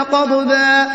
قضبا